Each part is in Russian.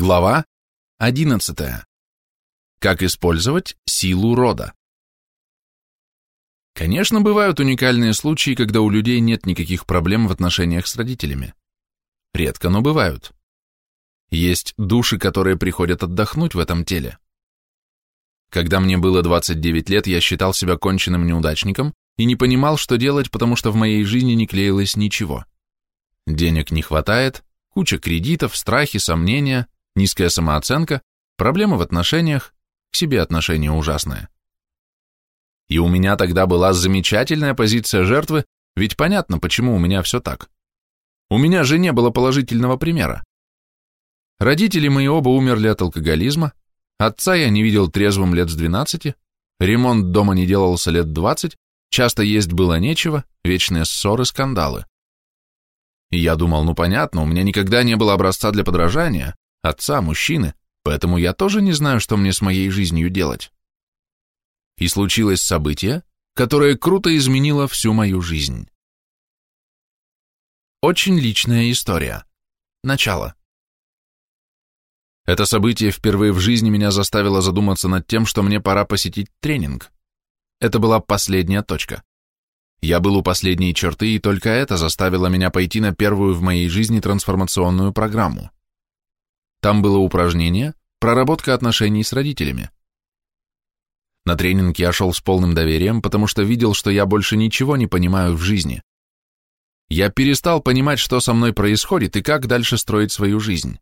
Глава 11. Как использовать силу рода? Конечно, бывают уникальные случаи, когда у людей нет никаких проблем в отношениях с родителями. Редко, но бывают. Есть души, которые приходят отдохнуть в этом теле. Когда мне было 29 лет, я считал себя конченным неудачником и не понимал, что делать, потому что в моей жизни не клеилось ничего. Денег не хватает, куча кредитов, страхи, сомнения – низкая самооценка, проблемы в отношениях, к себе отношения ужасные. И у меня тогда была замечательная позиция жертвы, ведь понятно, почему у меня все так. У меня же не было положительного примера. Родители мои оба умерли от алкоголизма, отца я не видел трезвым лет с 12, ремонт дома не делался лет 20, часто есть было нечего, вечные ссоры, скандалы. И я думал, ну понятно, у меня никогда не было образца для подражания, отца, мужчины, поэтому я тоже не знаю, что мне с моей жизнью делать. И случилось событие, которое круто изменило всю мою жизнь. Очень личная история. Начало. Это событие впервые в жизни меня заставило задуматься над тем, что мне пора посетить тренинг. Это была последняя точка. Я был у последней черты, и только это заставило меня пойти на первую в моей жизни трансформационную программу. Там было упражнение «Проработка отношений с родителями». На тренинг я шел с полным доверием, потому что видел, что я больше ничего не понимаю в жизни. Я перестал понимать, что со мной происходит и как дальше строить свою жизнь.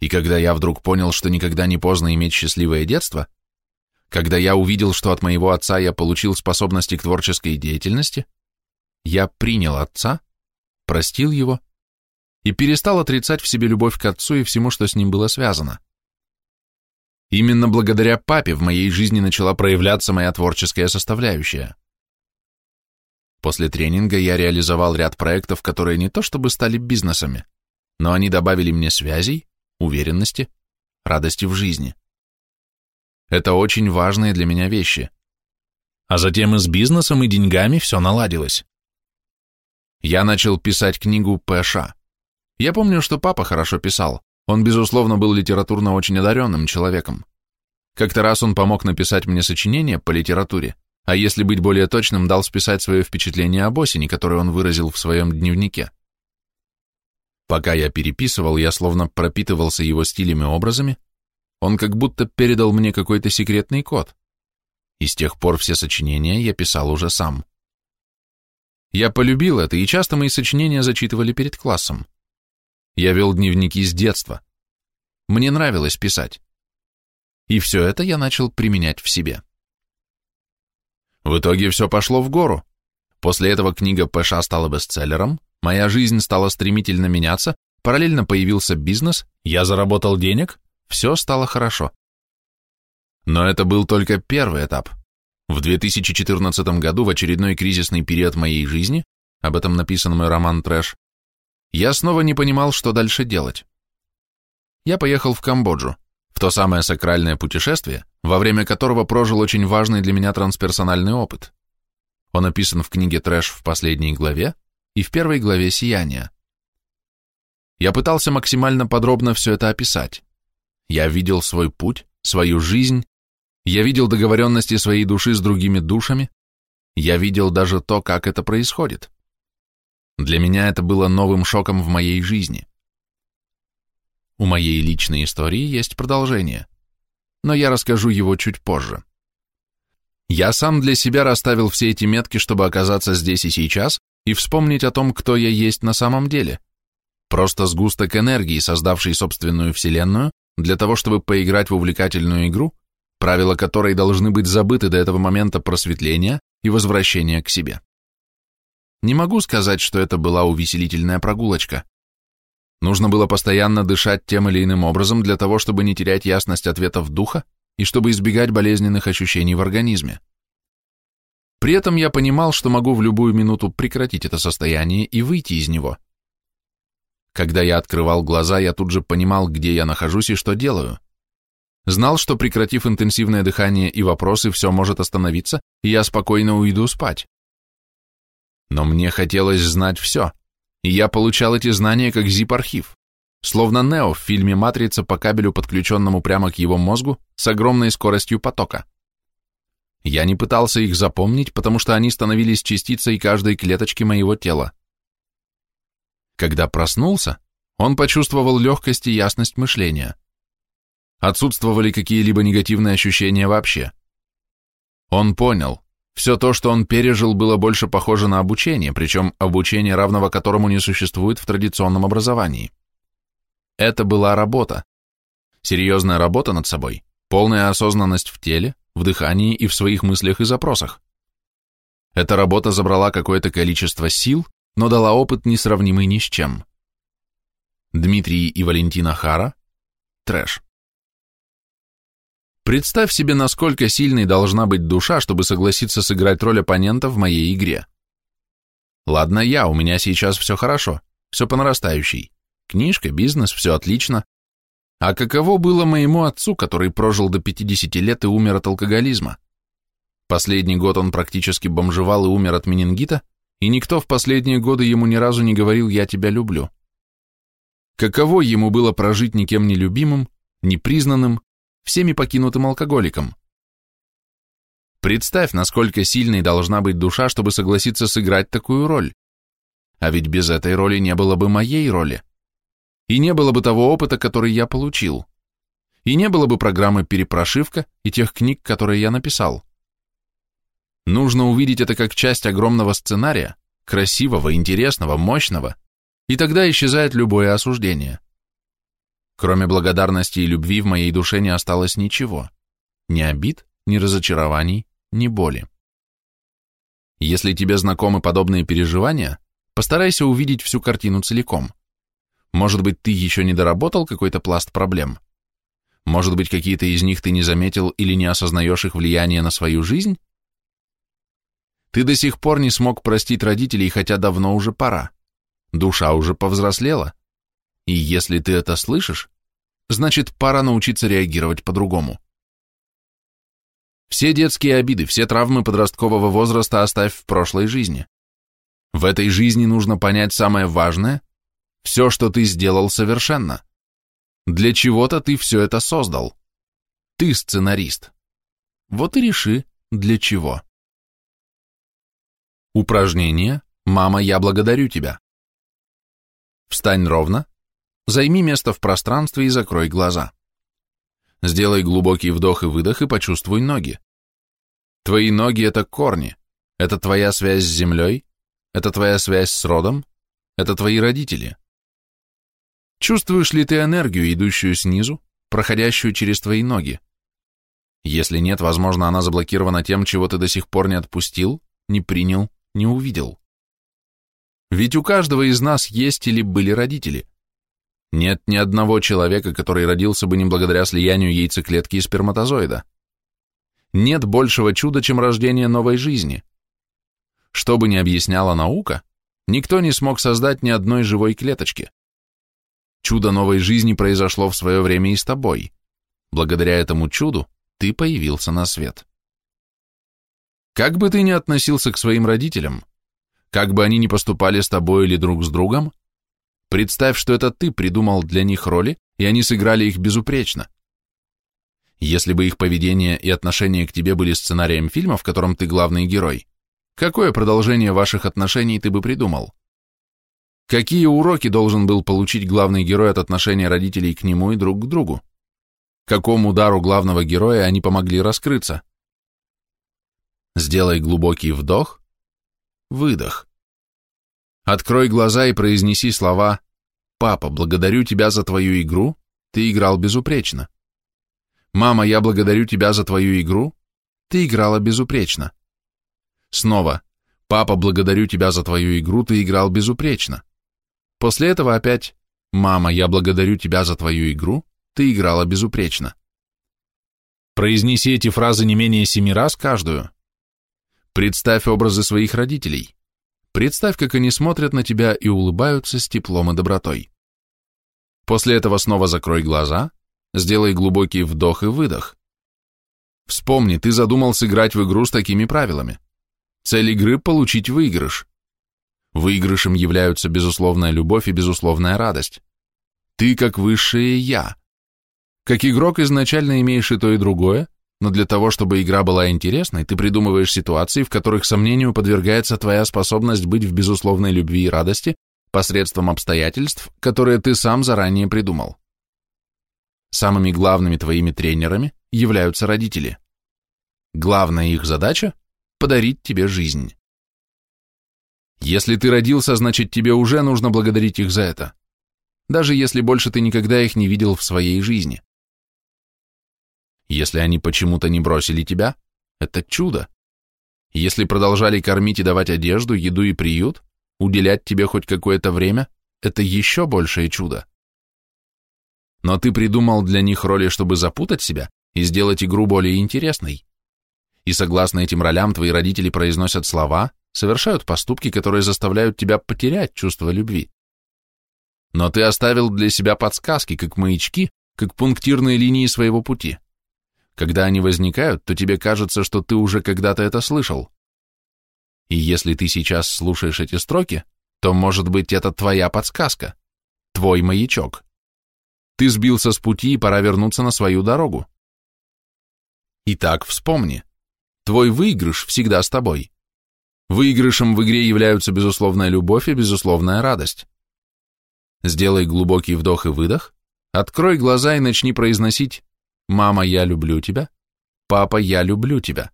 И когда я вдруг понял, что никогда не поздно иметь счастливое детство, когда я увидел, что от моего отца я получил способности к творческой деятельности, я принял отца, простил его и перестал отрицать в себе любовь к отцу и всему, что с ним было связано. Именно благодаря папе в моей жизни начала проявляться моя творческая составляющая. После тренинга я реализовал ряд проектов, которые не то чтобы стали бизнесами, но они добавили мне связей, уверенности, радости в жизни. Это очень важные для меня вещи. А затем и с бизнесом, и деньгами все наладилось. Я начал писать книгу Пэша. Я помню, что папа хорошо писал. Он, безусловно, был литературно очень одаренным человеком. Как-то раз он помог написать мне сочинение по литературе, а если быть более точным, дал списать свое впечатление об осени, которое он выразил в своем дневнике. Пока я переписывал, я словно пропитывался его стилями и образами, он как будто передал мне какой-то секретный код. И с тех пор все сочинения я писал уже сам. Я полюбил это, и часто мои сочинения зачитывали перед классом. Я вел дневники с детства. Мне нравилось писать. И все это я начал применять в себе. В итоге все пошло в гору. После этого книга Пэша стала бестселлером, моя жизнь стала стремительно меняться, параллельно появился бизнес, я заработал денег, все стало хорошо. Но это был только первый этап. В 2014 году, в очередной кризисный период моей жизни, об этом написан мой роман «Трэш», я снова не понимал, что дальше делать. Я поехал в Камбоджу, в то самое сакральное путешествие, во время которого прожил очень важный для меня трансперсональный опыт. Он описан в книге «Трэш» в последней главе и в первой главе «Сияния». Я пытался максимально подробно все это описать. Я видел свой путь, свою жизнь, я видел договоренности своей души с другими душами, я видел даже то, как это происходит. Для меня это было новым шоком в моей жизни. У моей личной истории есть продолжение, но я расскажу его чуть позже. Я сам для себя расставил все эти метки, чтобы оказаться здесь и сейчас и вспомнить о том, кто я есть на самом деле. Просто сгусток энергии, создавший собственную вселенную, для того, чтобы поиграть в увлекательную игру, правила которой должны быть забыты до этого момента просветления и возвращения к себе. Не могу сказать, что это была увеселительная прогулочка. Нужно было постоянно дышать тем или иным образом для того, чтобы не терять ясность ответов духа и чтобы избегать болезненных ощущений в организме. При этом я понимал, что могу в любую минуту прекратить это состояние и выйти из него. Когда я открывал глаза, я тут же понимал, где я нахожусь и что делаю. Знал, что прекратив интенсивное дыхание и вопросы, все может остановиться, и я спокойно уйду спать. Но мне хотелось знать все, и я получал эти знания как zip-архив. словно Нео в фильме «Матрица» по кабелю, подключенному прямо к его мозгу, с огромной скоростью потока. Я не пытался их запомнить, потому что они становились частицей каждой клеточки моего тела. Когда проснулся, он почувствовал легкость и ясность мышления. Отсутствовали какие-либо негативные ощущения вообще. Он понял, все то, что он пережил, было больше похоже на обучение, причем обучение, равного которому не существует в традиционном образовании. Это была работа. Серьезная работа над собой, полная осознанность в теле, в дыхании и в своих мыслях и запросах. Эта работа забрала какое-то количество сил, но дала опыт несравнимый ни с чем. Дмитрий и Валентина Хара. Трэш. Представь себе, насколько сильной должна быть душа, чтобы согласиться сыграть роль оппонента в моей игре. Ладно я, у меня сейчас все хорошо, все по нарастающей. Книжка, бизнес, все отлично. А каково было моему отцу, который прожил до 50 лет и умер от алкоголизма? Последний год он практически бомжевал и умер от менингита, и никто в последние годы ему ни разу не говорил «я тебя люблю». Каково ему было прожить никем не любимым, непризнанным, всеми покинутым алкоголиком? Представь, насколько сильной должна быть душа, чтобы согласиться сыграть такую роль. А ведь без этой роли не было бы моей роли и не было бы того опыта, который я получил, и не было бы программы «Перепрошивка» и тех книг, которые я написал. Нужно увидеть это как часть огромного сценария, красивого, интересного, мощного, и тогда исчезает любое осуждение. Кроме благодарности и любви в моей душе не осталось ничего, ни обид, ни разочарований, ни боли. Если тебе знакомы подобные переживания, постарайся увидеть всю картину целиком – может быть, ты еще не доработал какой-то пласт проблем? Может быть, какие-то из них ты не заметил или не осознаешь их влияние на свою жизнь? Ты до сих пор не смог простить родителей, хотя давно уже пора. Душа уже повзрослела. И если ты это слышишь, значит, пора научиться реагировать по-другому. Все детские обиды, все травмы подросткового возраста оставь в прошлой жизни. В этой жизни нужно понять самое важное все, что ты сделал, совершенно. Для чего-то ты все это создал. Ты сценарист. Вот и реши, для чего. Упражнение «Мама, я благодарю тебя». Встань ровно, займи место в пространстве и закрой глаза. Сделай глубокий вдох и выдох и почувствуй ноги. Твои ноги – это корни, это твоя связь с землей, это твоя связь с родом, это твои родители. Чувствуешь ли ты энергию, идущую снизу, проходящую через твои ноги? Если нет, возможно, она заблокирована тем, чего ты до сих пор не отпустил, не принял, не увидел. Ведь у каждого из нас есть или были родители. Нет ни одного человека, который родился бы не благодаря слиянию яйцеклетки и сперматозоида. Нет большего чуда, чем рождение новой жизни. Что бы ни объясняла наука, никто не смог создать ни одной живой клеточки. Чудо новой жизни произошло в свое время и с тобой. Благодаря этому чуду ты появился на свет. Как бы ты ни относился к своим родителям, как бы они ни поступали с тобой или друг с другом, представь, что это ты придумал для них роли, и они сыграли их безупречно. Если бы их поведение и отношение к тебе были сценарием фильма, в котором ты главный герой, какое продолжение ваших отношений ты бы придумал? Какие уроки должен был получить главный герой от отношения родителей к нему и друг к другу? Какому удару главного героя они помогли раскрыться? Сделай глубокий вдох, выдох. Открой глаза и произнеси слова «Папа, благодарю тебя за твою игру, ты играл безупречно». «Мама, я благодарю тебя за твою игру, ты играла безупречно». Снова «Папа, благодарю тебя за твою игру, ты играл безупречно». После этого опять «Мама, я благодарю тебя за твою игру, ты играла безупречно». Произнеси эти фразы не менее семи раз каждую. Представь образы своих родителей. Представь, как они смотрят на тебя и улыбаются с теплом и добротой. После этого снова закрой глаза, сделай глубокий вдох и выдох. Вспомни, ты задумал сыграть в игру с такими правилами. Цель игры – получить выигрыш. Выигрышем являются безусловная любовь и безусловная радость. Ты как высшее «я». Как игрок изначально имеешь и то, и другое, но для того, чтобы игра была интересной, ты придумываешь ситуации, в которых сомнению подвергается твоя способность быть в безусловной любви и радости посредством обстоятельств, которые ты сам заранее придумал. Самыми главными твоими тренерами являются родители. Главная их задача – подарить тебе жизнь. Если ты родился, значит тебе уже нужно благодарить их за это, даже если больше ты никогда их не видел в своей жизни. Если они почему-то не бросили тебя, это чудо. Если продолжали кормить и давать одежду, еду и приют, уделять тебе хоть какое-то время, это еще большее чудо. Но ты придумал для них роли, чтобы запутать себя и сделать игру более интересной. И согласно этим ролям твои родители произносят слова, совершают поступки, которые заставляют тебя потерять чувство любви. Но ты оставил для себя подсказки, как маячки, как пунктирные линии своего пути. Когда они возникают, то тебе кажется, что ты уже когда-то это слышал. И если ты сейчас слушаешь эти строки, то, может быть, это твоя подсказка, твой маячок. Ты сбился с пути, и пора вернуться на свою дорогу. Итак, вспомни. Твой выигрыш всегда с тобой. Выигрышем в игре являются безусловная любовь и безусловная радость. Сделай глубокий вдох и выдох, открой глаза и начни произносить «Мама, я люблю тебя», «Папа, я люблю тебя».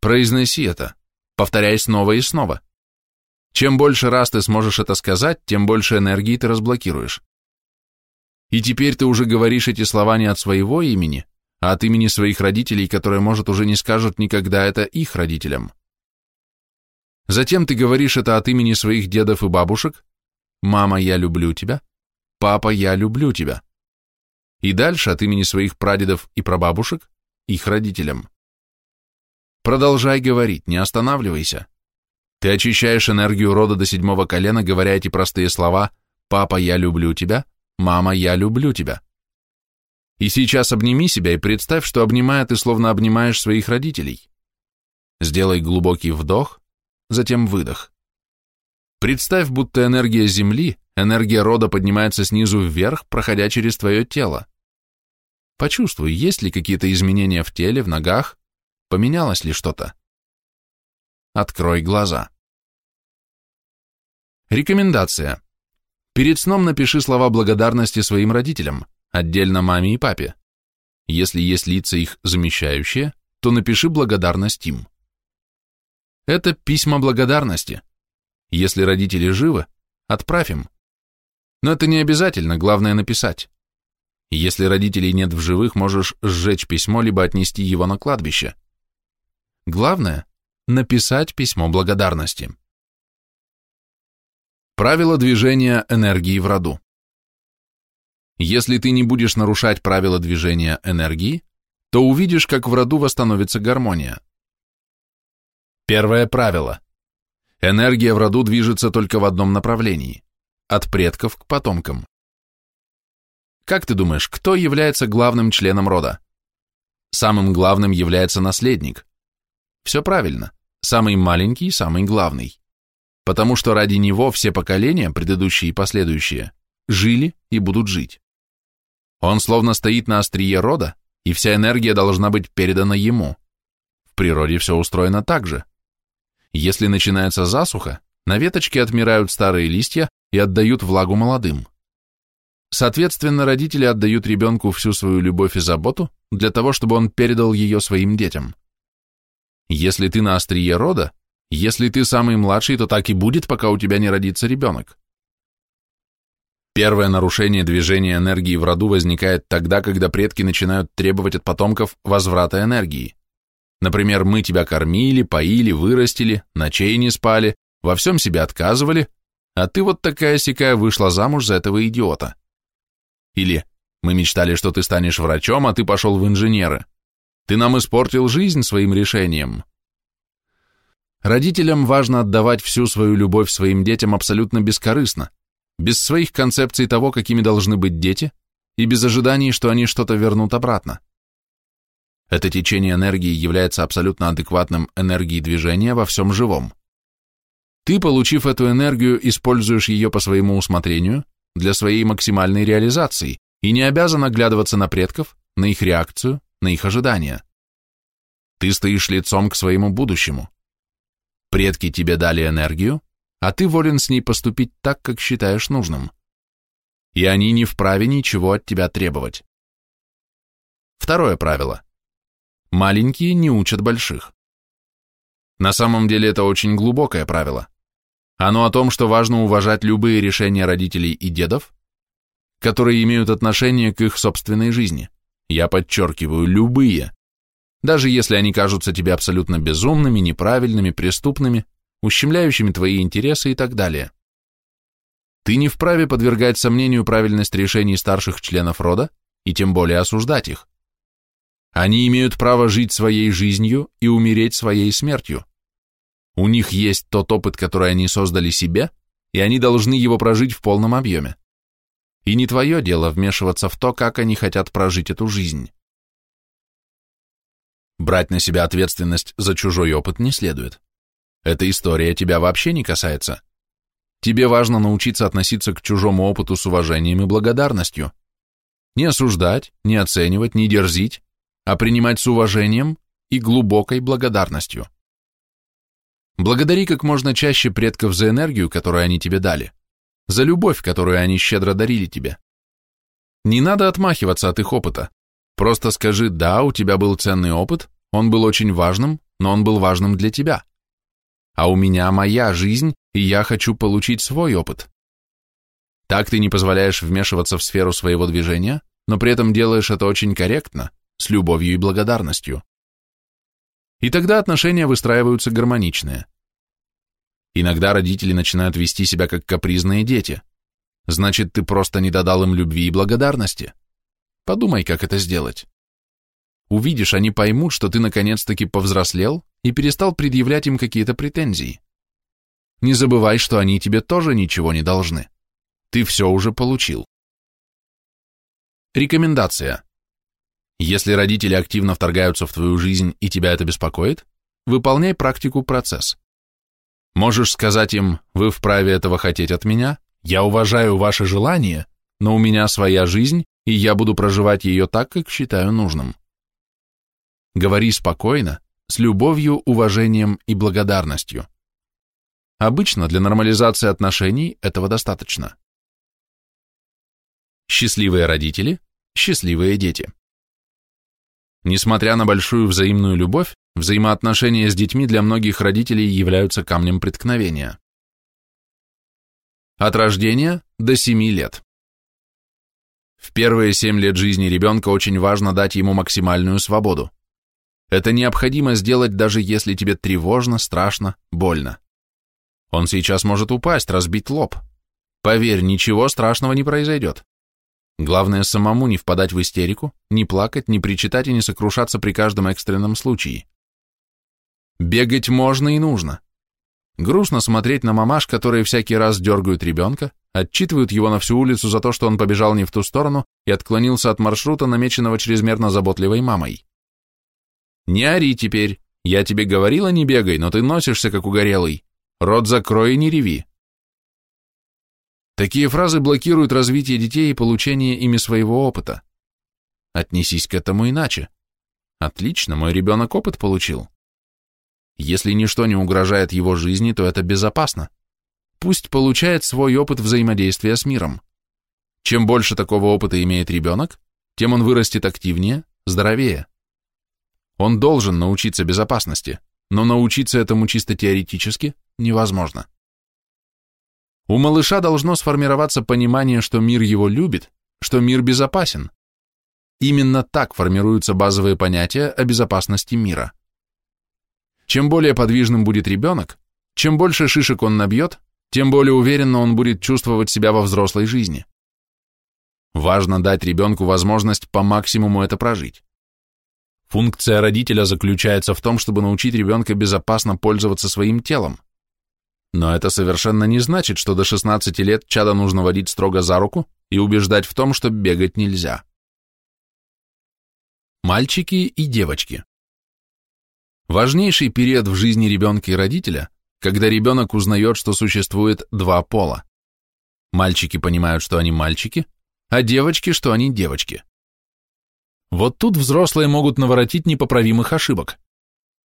Произноси это, повторяй снова и снова. Чем больше раз ты сможешь это сказать, тем больше энергии ты разблокируешь. И теперь ты уже говоришь эти слова не от своего имени, а от имени своих родителей, которые, может, уже не скажут никогда это их родителям. Затем ты говоришь это от имени своих дедов и бабушек, «Мама, я люблю тебя», «Папа, я люблю тебя», и дальше от имени своих прадедов и прабабушек, их родителям. Продолжай говорить, не останавливайся. Ты очищаешь энергию рода до седьмого колена, говоря эти простые слова «Папа, я люблю тебя», «Мама, я люблю тебя». И сейчас обними себя и представь, что обнимая ты словно обнимаешь своих родителей. Сделай глубокий вдох, затем выдох. Представь, будто энергия Земли, энергия рода поднимается снизу вверх, проходя через твое тело. Почувствуй, есть ли какие-то изменения в теле, в ногах, поменялось ли что-то. Открой глаза. Рекомендация. Перед сном напиши слова благодарности своим родителям, отдельно маме и папе. Если есть лица их замещающие, то напиши благодарность им. Это письма благодарности. Если родители живы, отправь им. Но это не обязательно, главное написать. Если родителей нет в живых, можешь сжечь письмо, либо отнести его на кладбище. Главное – написать письмо благодарности. Правило движения энергии в роду. Если ты не будешь нарушать правила движения энергии, то увидишь, как в роду восстановится гармония. Первое правило. Энергия в роду движется только в одном направлении – от предков к потомкам. Как ты думаешь, кто является главным членом рода? Самым главным является наследник. Все правильно, самый маленький – самый главный потому что ради него все поколения, предыдущие и последующие, жили и будут жить. Он словно стоит на острие рода, и вся энергия должна быть передана ему. В природе все устроено так же. Если начинается засуха, на веточке отмирают старые листья и отдают влагу молодым. Соответственно, родители отдают ребенку всю свою любовь и заботу для того, чтобы он передал ее своим детям. Если ты на острие рода, если ты самый младший, то так и будет, пока у тебя не родится ребенок. Первое нарушение движения энергии в роду возникает тогда, когда предки начинают требовать от потомков возврата энергии. Например, мы тебя кормили, поили, вырастили, ночей не спали, во всем себе отказывали, а ты вот такая-сякая вышла замуж за этого идиота. Или мы мечтали, что ты станешь врачом, а ты пошел в инженеры. Ты нам испортил жизнь своим решением. Родителям важно отдавать всю свою любовь своим детям абсолютно бескорыстно, без своих концепций того, какими должны быть дети, и без ожиданий, что они что-то вернут обратно. Это течение энергии является абсолютно адекватным энергией движения во всем живом. Ты, получив эту энергию, используешь ее по своему усмотрению, для своей максимальной реализации и не обязан оглядываться на предков, на их реакцию, на их ожидания. Ты стоишь лицом к своему будущему. Предки тебе дали энергию, а ты волен с ней поступить так, как считаешь нужным. И они не вправе ничего от тебя требовать. Второе правило. Маленькие не учат больших. На самом деле это очень глубокое правило. Оно о том, что важно уважать любые решения родителей и дедов, которые имеют отношение к их собственной жизни. Я подчеркиваю, любые. Даже если они кажутся тебе абсолютно безумными, неправильными, преступными, ущемляющими твои интересы и так далее. Ты не вправе подвергать сомнению правильность решений старших членов рода и тем более осуждать их. Они имеют право жить своей жизнью и умереть своей смертью. У них есть тот опыт, который они создали себе, и они должны его прожить в полном объеме. И не твое дело вмешиваться в то, как они хотят прожить эту жизнь. Брать на себя ответственность за чужой опыт не следует. Эта история тебя вообще не касается. Тебе важно научиться относиться к чужому опыту с уважением и благодарностью. Не осуждать, не оценивать, не дерзить, а принимать с уважением и глубокой благодарностью. Благодари как можно чаще предков за энергию, которую они тебе дали, за любовь, которую они щедро дарили тебе. Не надо отмахиваться от их опыта. Просто скажи «да, у тебя был ценный опыт, он был очень важным, но он был важным для тебя». А у меня моя жизнь, и я хочу получить свой опыт. Так ты не позволяешь вмешиваться в сферу своего движения, но при этом делаешь это очень корректно, с любовью и благодарностью. И тогда отношения выстраиваются гармоничные. Иногда родители начинают вести себя как капризные дети. Значит, ты просто не додал им любви и благодарности. Подумай, как это сделать. Увидишь, они поймут, что ты наконец-таки повзрослел и перестал предъявлять им какие-то претензии. Не забывай, что они тебе тоже ничего не должны. Ты все уже получил. Рекомендация. Если родители активно вторгаются в твою жизнь и тебя это беспокоит, выполняй практику процесс. Можешь сказать им, вы вправе этого хотеть от меня, я уважаю ваше желание, но у меня своя жизнь, и я буду проживать ее так, как считаю нужным. Говори спокойно, с любовью, уважением и благодарностью. Обычно для нормализации отношений этого достаточно. Счастливые родители, счастливые дети. Несмотря на большую взаимную любовь, взаимоотношения с детьми для многих родителей являются камнем преткновения. От рождения до 7 лет. В первые 7 лет жизни ребенка очень важно дать ему максимальную свободу. Это необходимо сделать, даже если тебе тревожно, страшно, больно. Он сейчас может упасть, разбить лоб. Поверь, ничего страшного не произойдет. Главное самому не впадать в истерику, не плакать, не причитать и не сокрушаться при каждом экстренном случае. Бегать можно и нужно. Грустно смотреть на мамаш, которые всякий раз дергают ребенка, отчитывают его на всю улицу за то, что он побежал не в ту сторону и отклонился от маршрута, намеченного чрезмерно заботливой мамой. Не ори теперь, я тебе говорила не бегай, но ты носишься как угорелый. Рот закрой и не реви. Такие фразы блокируют развитие детей и получение ими своего опыта. Отнесись к этому иначе. Отлично, мой ребенок опыт получил. Если ничто не угрожает его жизни, то это безопасно. Пусть получает свой опыт взаимодействия с миром. Чем больше такого опыта имеет ребенок, тем он вырастет активнее, здоровее. Он должен научиться безопасности, но научиться этому чисто теоретически невозможно. У малыша должно сформироваться понимание, что мир его любит, что мир безопасен. Именно так формируются базовые понятия о безопасности мира. Чем более подвижным будет ребенок, чем больше шишек он набьет, тем более уверенно он будет чувствовать себя во взрослой жизни. Важно дать ребенку возможность по максимуму это прожить. Функция родителя заключается в том, чтобы научить ребенка безопасно пользоваться своим телом. Но это совершенно не значит, что до 16 лет чада нужно водить строго за руку и убеждать в том, что бегать нельзя. Мальчики и девочки. Важнейший период в жизни ребенка и родителя, когда ребенок узнает, что существует два пола. Мальчики понимают, что они мальчики, а девочки, что они девочки. Вот тут взрослые могут наворотить непоправимых ошибок.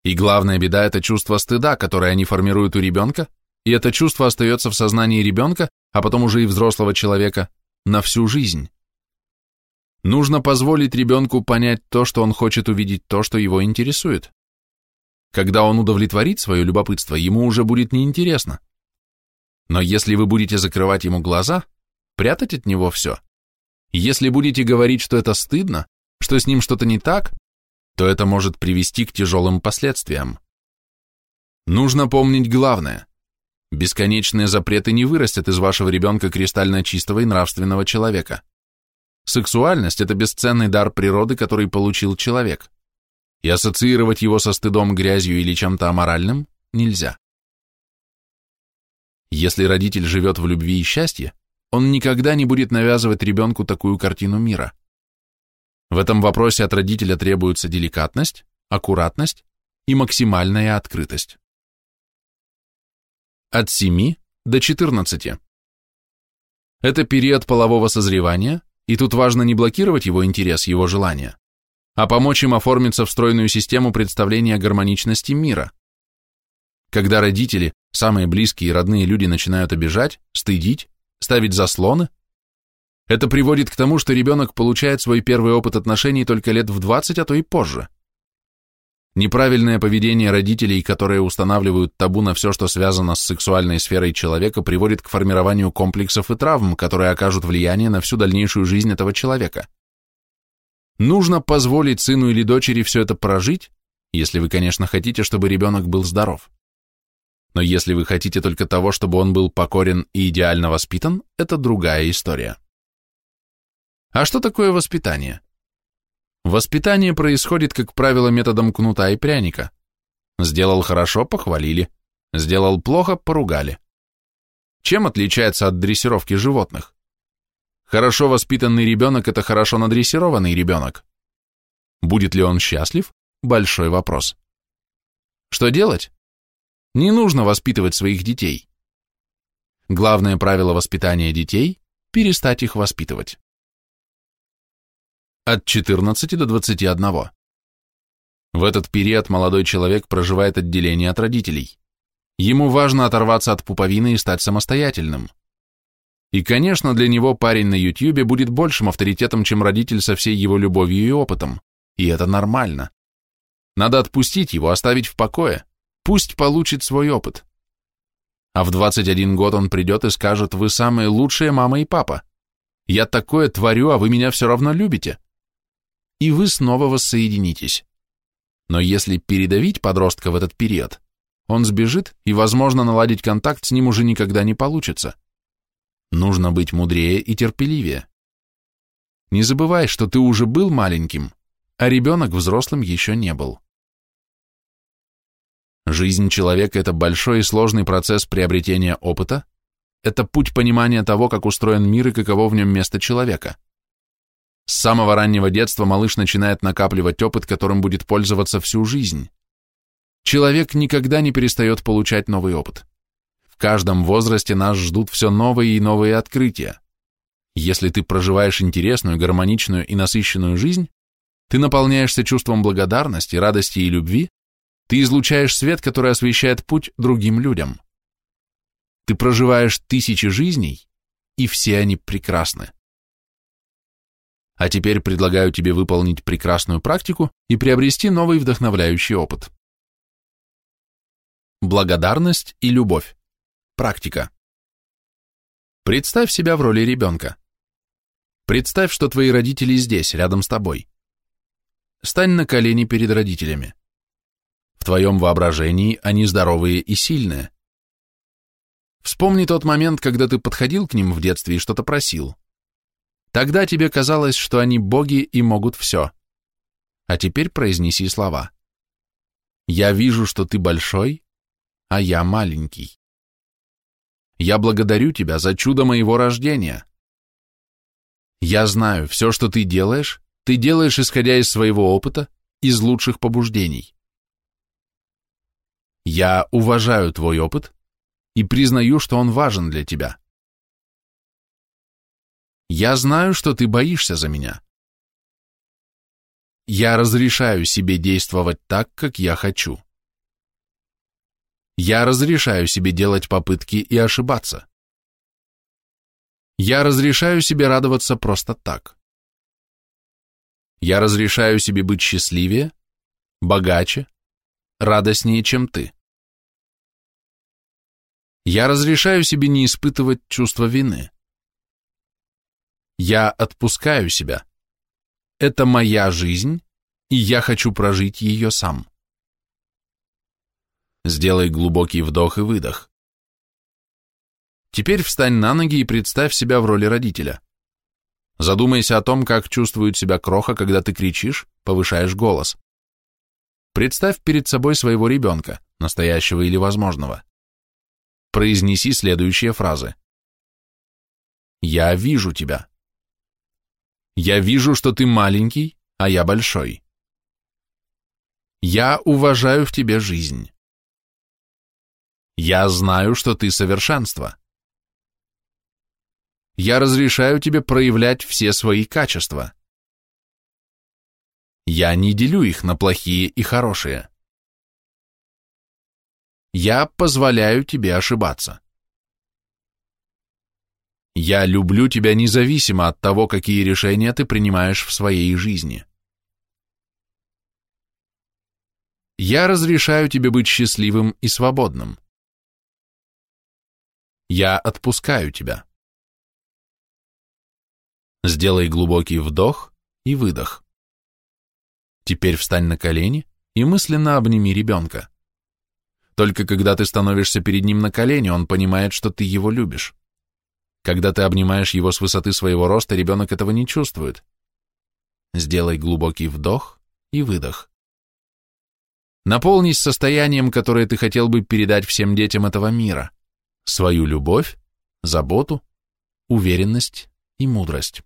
И главная беда – это чувство стыда, которое они формируют у ребенка, и это чувство остается в сознании ребенка, а потом уже и взрослого человека, на всю жизнь. Нужно позволить ребенку понять то, что он хочет увидеть, то, что его интересует. Когда он удовлетворит свое любопытство, ему уже будет неинтересно. Но если вы будете закрывать ему глаза, прятать от него все, если будете говорить, что это стыдно, что с ним что-то не так, то это может привести к тяжелым последствиям. Нужно помнить главное. Бесконечные запреты не вырастят из вашего ребенка кристально чистого и нравственного человека. Сексуальность – это бесценный дар природы, который получил человек. И ассоциировать его со стыдом, грязью или чем-то аморальным нельзя. Если родитель живет в любви и счастье, он никогда не будет навязывать ребенку такую картину мира. В этом вопросе от родителя требуется деликатность, аккуратность и максимальная открытость. От 7 до 14. Это период полового созревания, и тут важно не блокировать его интерес, его желания, а помочь им оформиться в стройную систему представления о гармоничности мира. Когда родители, самые близкие и родные люди начинают обижать, стыдить, ставить заслоны, это приводит к тому, что ребенок получает свой первый опыт отношений только лет в 20, а то и позже. Неправильное поведение родителей, которые устанавливают табу на все, что связано с сексуальной сферой человека, приводит к формированию комплексов и травм, которые окажут влияние на всю дальнейшую жизнь этого человека. Нужно позволить сыну или дочери все это прожить, если вы, конечно, хотите, чтобы ребенок был здоров. Но если вы хотите только того, чтобы он был покорен и идеально воспитан, это другая история. А что такое воспитание? Воспитание происходит, как правило, методом кнута и пряника. Сделал хорошо – похвалили, сделал плохо – поругали. Чем отличается от дрессировки животных? Хорошо воспитанный ребенок – это хорошо надрессированный ребенок. Будет ли он счастлив – большой вопрос. Что делать? Не нужно воспитывать своих детей. Главное правило воспитания детей – перестать их воспитывать от 14 до 21. В этот период молодой человек проживает отделение от родителей. Ему важно оторваться от пуповины и стать самостоятельным. И, конечно, для него парень на Ютьюбе будет большим авторитетом, чем родитель со всей его любовью и опытом. И это нормально. Надо отпустить его, оставить в покое. Пусть получит свой опыт. А в 21 год он придет и скажет, вы самые лучшие мама и папа. Я такое творю, а вы меня все равно любите и вы снова воссоединитесь. Но если передавить подростка в этот период, он сбежит, и, возможно, наладить контакт с ним уже никогда не получится. Нужно быть мудрее и терпеливее. Не забывай, что ты уже был маленьким, а ребенок взрослым еще не был. Жизнь человека – это большой и сложный процесс приобретения опыта, это путь понимания того, как устроен мир и каково в нем место человека – с самого раннего детства малыш начинает накапливать опыт, которым будет пользоваться всю жизнь. Человек никогда не перестает получать новый опыт. В каждом возрасте нас ждут все новые и новые открытия. Если ты проживаешь интересную, гармоничную и насыщенную жизнь, ты наполняешься чувством благодарности, радости и любви, ты излучаешь свет, который освещает путь другим людям. Ты проживаешь тысячи жизней, и все они прекрасны. А теперь предлагаю тебе выполнить прекрасную практику и приобрести новый вдохновляющий опыт. Благодарность и любовь. Практика. Представь себя в роли ребенка. Представь, что твои родители здесь, рядом с тобой. Стань на колени перед родителями. В твоем воображении они здоровые и сильные. Вспомни тот момент, когда ты подходил к ним в детстве и что-то просил. Тогда тебе казалось, что они боги и могут все. А теперь произнеси слова. Я вижу, что ты большой, а я маленький. Я благодарю тебя за чудо моего рождения. Я знаю, все, что ты делаешь, ты делаешь, исходя из своего опыта, из лучших побуждений. Я уважаю твой опыт и признаю, что он важен для тебя. Я знаю, что ты боишься за меня. Я разрешаю себе действовать так, как я хочу. Я разрешаю себе делать попытки и ошибаться. Я разрешаю себе радоваться просто так. Я разрешаю себе быть счастливее, богаче, радостнее, чем ты. Я разрешаю себе не испытывать чувство вины. Я отпускаю себя. Это моя жизнь, и я хочу прожить ее сам. Сделай глубокий вдох и выдох. Теперь встань на ноги и представь себя в роли родителя. Задумайся о том, как чувствует себя кроха, когда ты кричишь, повышаешь голос. Представь перед собой своего ребенка, настоящего или возможного. Произнеси следующие фразы. «Я вижу тебя». «Я вижу, что ты маленький, а я большой». «Я уважаю в тебе жизнь». «Я знаю, что ты совершенство». «Я разрешаю тебе проявлять все свои качества». «Я не делю их на плохие и хорошие». Я позволяю тебе ошибаться. Я люблю тебя независимо от того, какие решения ты принимаешь в своей жизни. Я разрешаю тебе быть счастливым и свободным. Я отпускаю тебя. Сделай глубокий вдох и выдох. Теперь встань на колени и мысленно обними ребенка. Только когда ты становишься перед ним на колени, он понимает, что ты его любишь. Когда ты обнимаешь его с высоты своего роста, ребенок этого не чувствует. Сделай глубокий вдох и выдох. Наполнись состоянием, которое ты хотел бы передать всем детям этого мира. Свою любовь, заботу, уверенность и мудрость.